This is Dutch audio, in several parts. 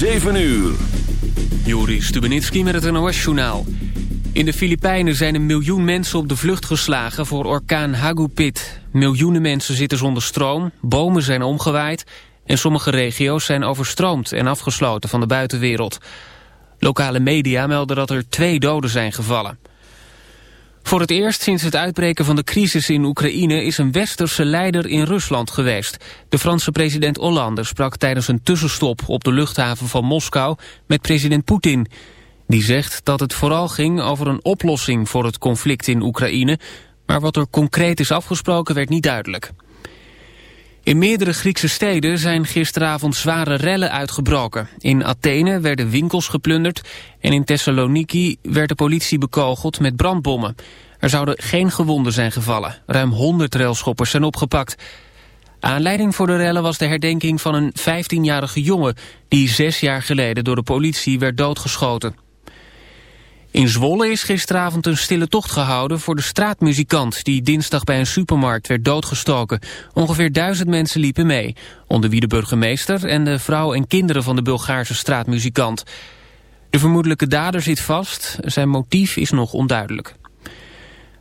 7 uur. Juri Stubenitski met het NOS-journaal. In de Filipijnen zijn een miljoen mensen op de vlucht geslagen voor orkaan Hagupit. Miljoenen mensen zitten zonder stroom, bomen zijn omgewaaid... en sommige regio's zijn overstroomd en afgesloten van de buitenwereld. Lokale media melden dat er twee doden zijn gevallen. Voor het eerst sinds het uitbreken van de crisis in Oekraïne is een westerse leider in Rusland geweest. De Franse president Hollande sprak tijdens een tussenstop op de luchthaven van Moskou met president Poetin. Die zegt dat het vooral ging over een oplossing voor het conflict in Oekraïne, maar wat er concreet is afgesproken werd niet duidelijk. In meerdere Griekse steden zijn gisteravond zware rellen uitgebroken. In Athene werden winkels geplunderd en in Thessaloniki werd de politie bekogeld met brandbommen. Er zouden geen gewonden zijn gevallen. Ruim 100 railschoppers zijn opgepakt. Aanleiding voor de rellen was de herdenking van een 15-jarige jongen... die zes jaar geleden door de politie werd doodgeschoten. In Zwolle is gisteravond een stille tocht gehouden voor de straatmuzikant... die dinsdag bij een supermarkt werd doodgestoken. Ongeveer duizend mensen liepen mee, onder wie de burgemeester... en de vrouw en kinderen van de Bulgaarse straatmuzikant. De vermoedelijke dader zit vast, zijn motief is nog onduidelijk.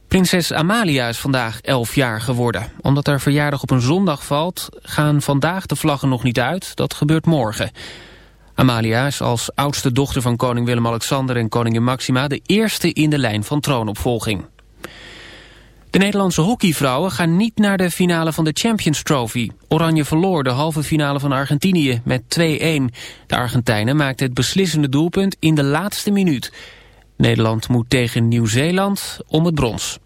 Prinses Amalia is vandaag 11 jaar geworden. Omdat haar verjaardag op een zondag valt, gaan vandaag de vlaggen nog niet uit. Dat gebeurt morgen. Amalia is als oudste dochter van koning Willem-Alexander en koningin Maxima... de eerste in de lijn van troonopvolging. De Nederlandse hockeyvrouwen gaan niet naar de finale van de Champions Trophy. Oranje verloor de halve finale van Argentinië met 2-1. De Argentijnen maakten het beslissende doelpunt in de laatste minuut. Nederland moet tegen Nieuw-Zeeland om het brons.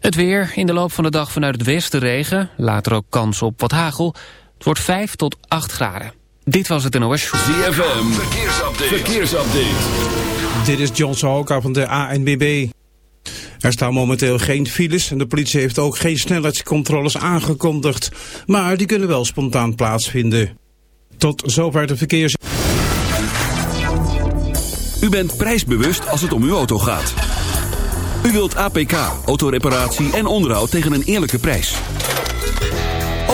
Het weer, in de loop van de dag vanuit het westen regen, later ook kans op wat hagel. Het wordt 5 tot 8 graden. Dit was het NOS Show. ZFM, verkeersupdate. verkeersupdate. Dit is John Sahoka van de ANBB. Er staan momenteel geen files en de politie heeft ook geen snelheidscontroles aangekondigd. Maar die kunnen wel spontaan plaatsvinden. Tot zover de verkeers... U bent prijsbewust als het om uw auto gaat. U wilt APK, autoreparatie en onderhoud tegen een eerlijke prijs.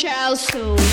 shall soon.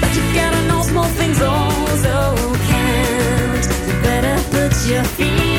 But you gotta know small things also count. Better put your feet.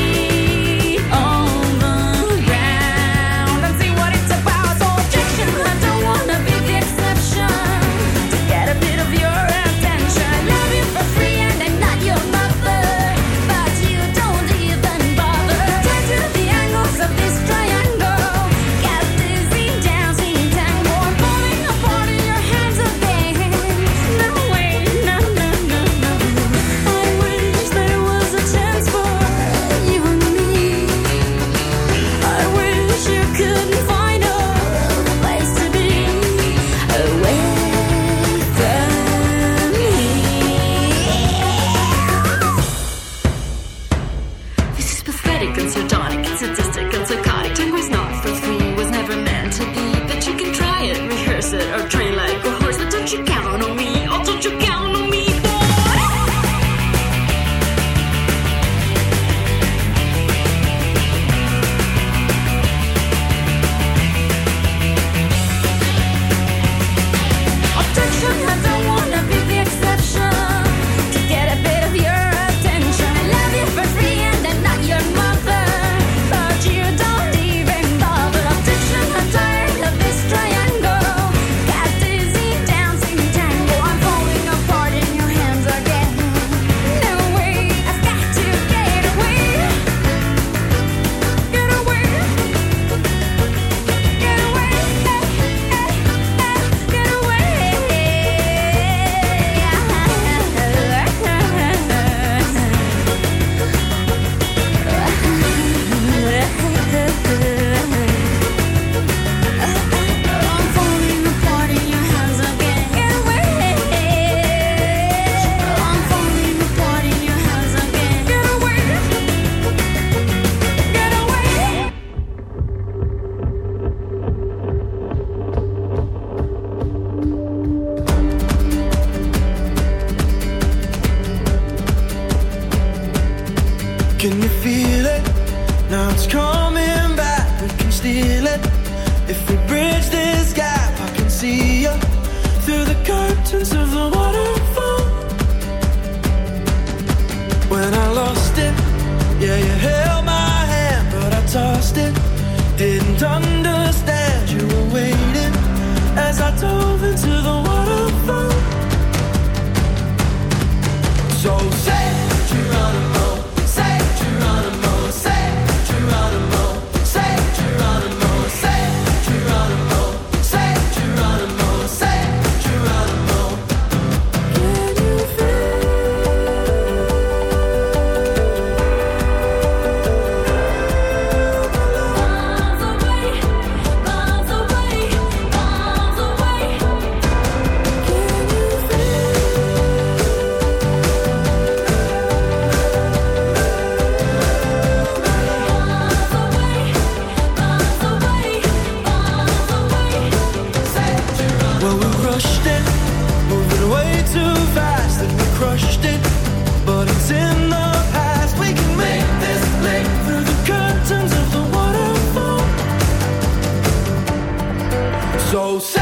So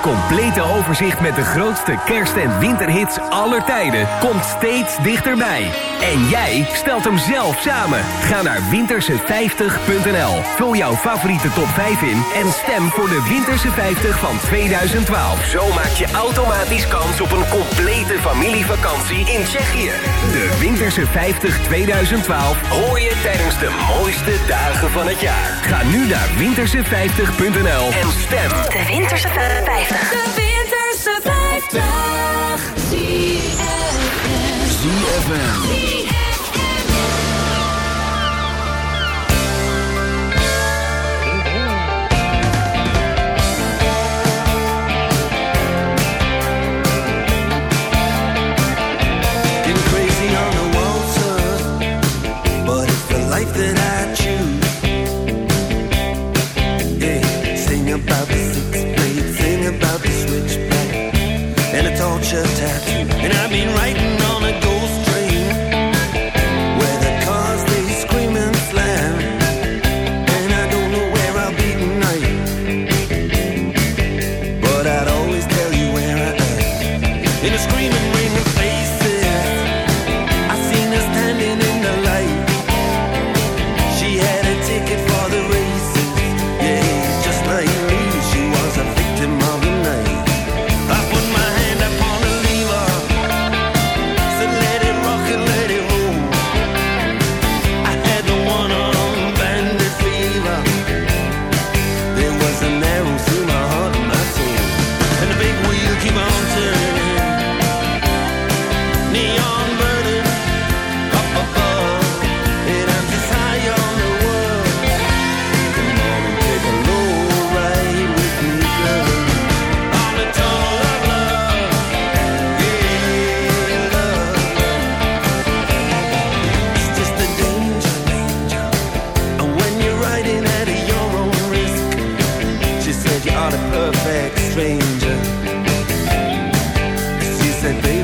Complete overzicht met de grootste kerst- en winterhits aller tijden komt steeds dichterbij. En jij stelt hem zelf samen. Ga naar winterse50.nl. Vul jouw favoriete top 5 in en stem voor de Winterse 50 van 2012. Zo maak je automatisch kans op een complete familievakantie in Tsjechië. De Winterse 50 2012 hoor je tijdens de mooiste dagen van het jaar. Ga nu naar winterse50.nl en stem. De Winterse 50. De Winterse 50. ZFM. ZFM. that they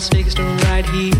speaks to right here.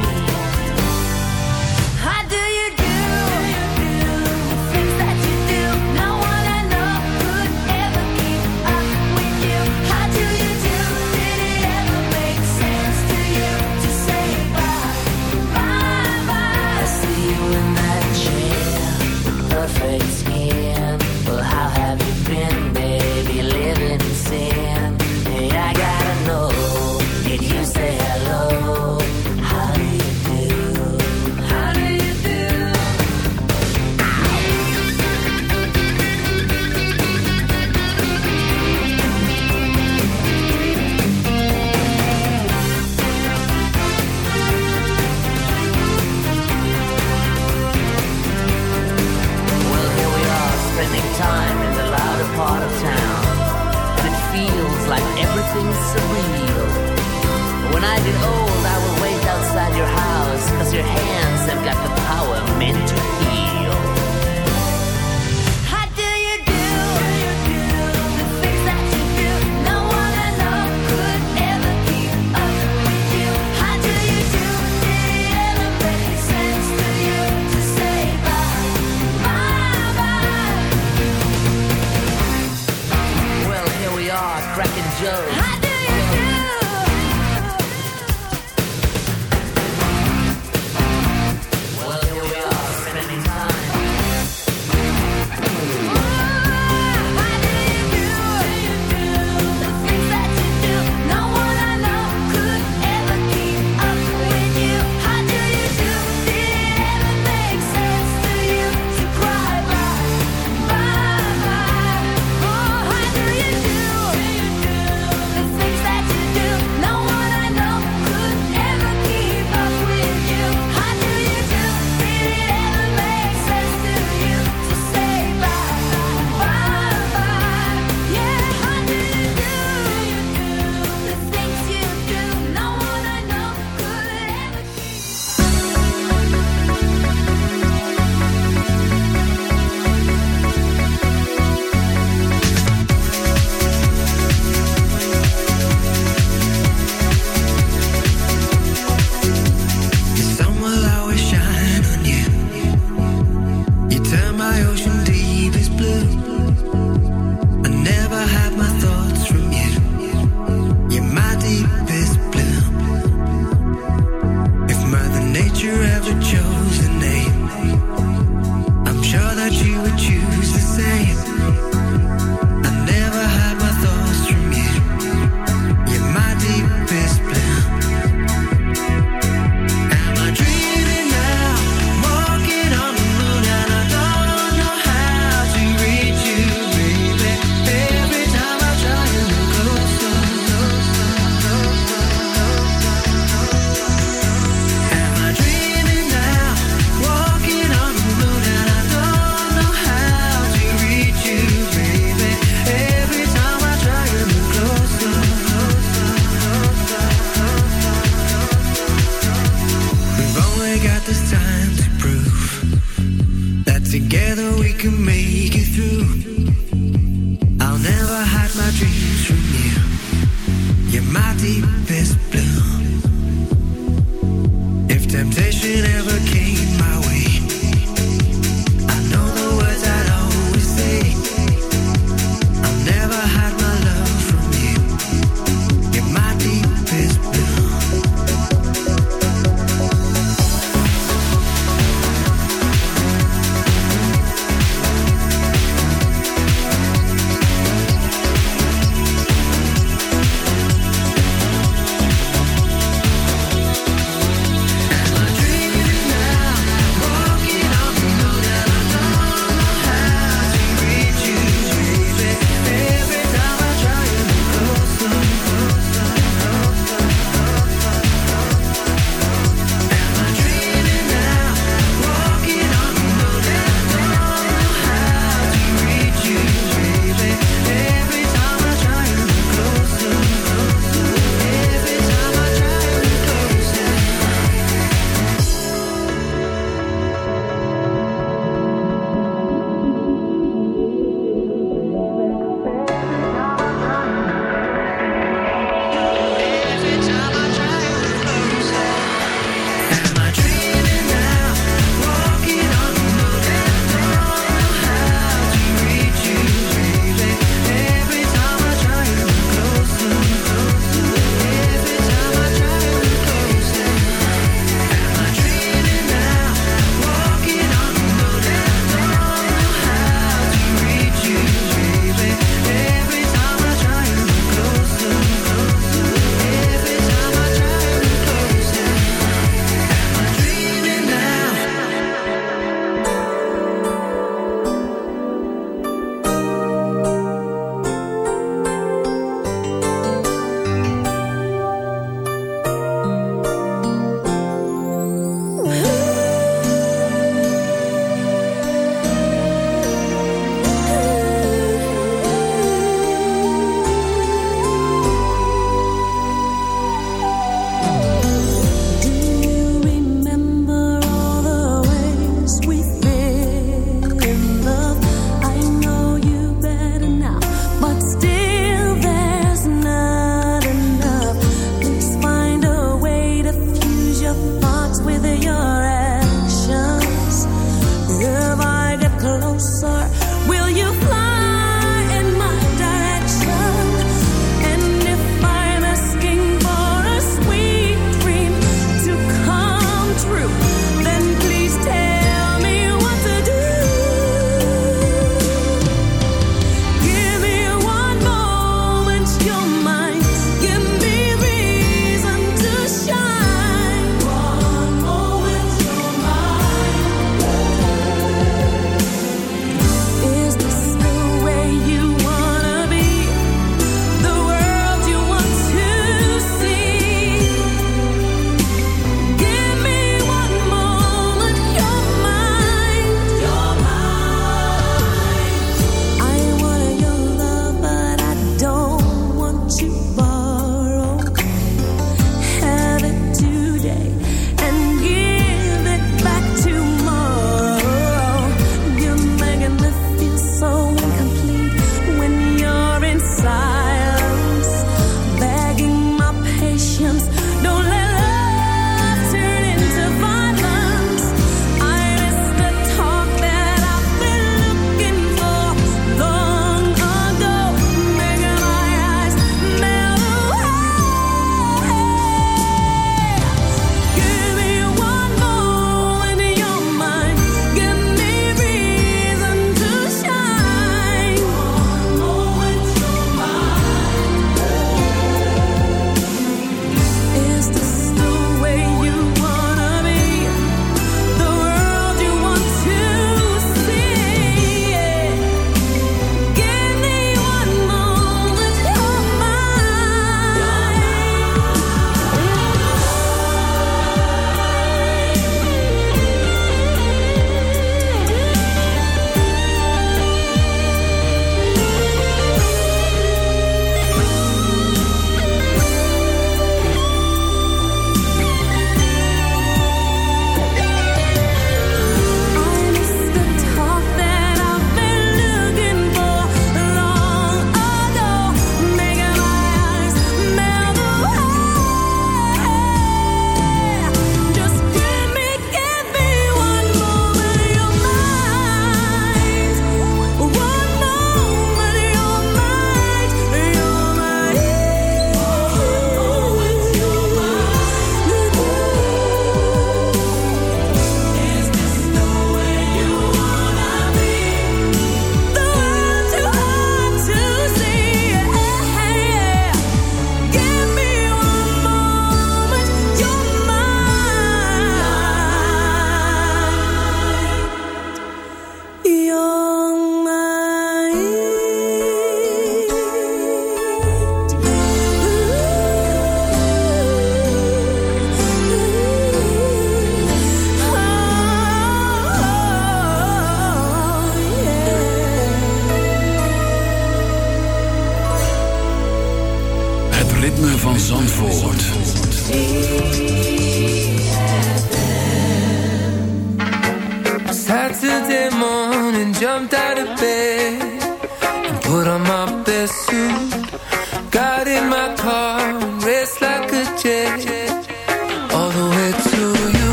Well, how have you been, baby? Living in sin. Everything's surreal. When I get old, I will wait outside your house, cause your hands you ever chose.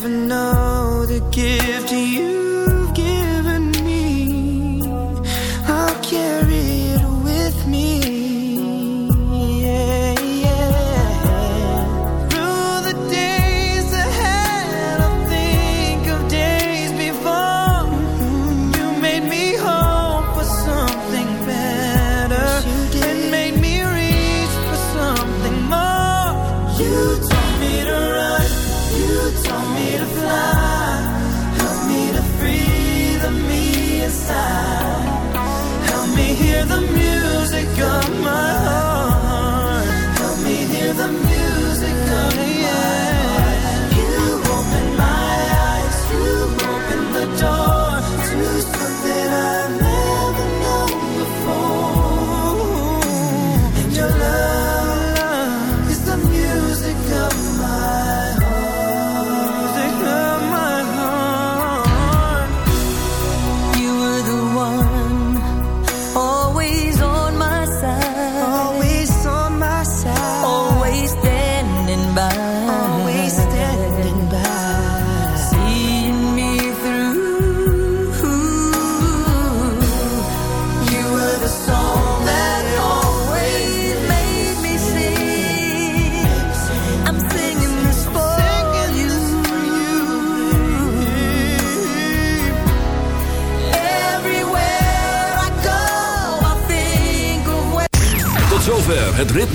never know to give to you.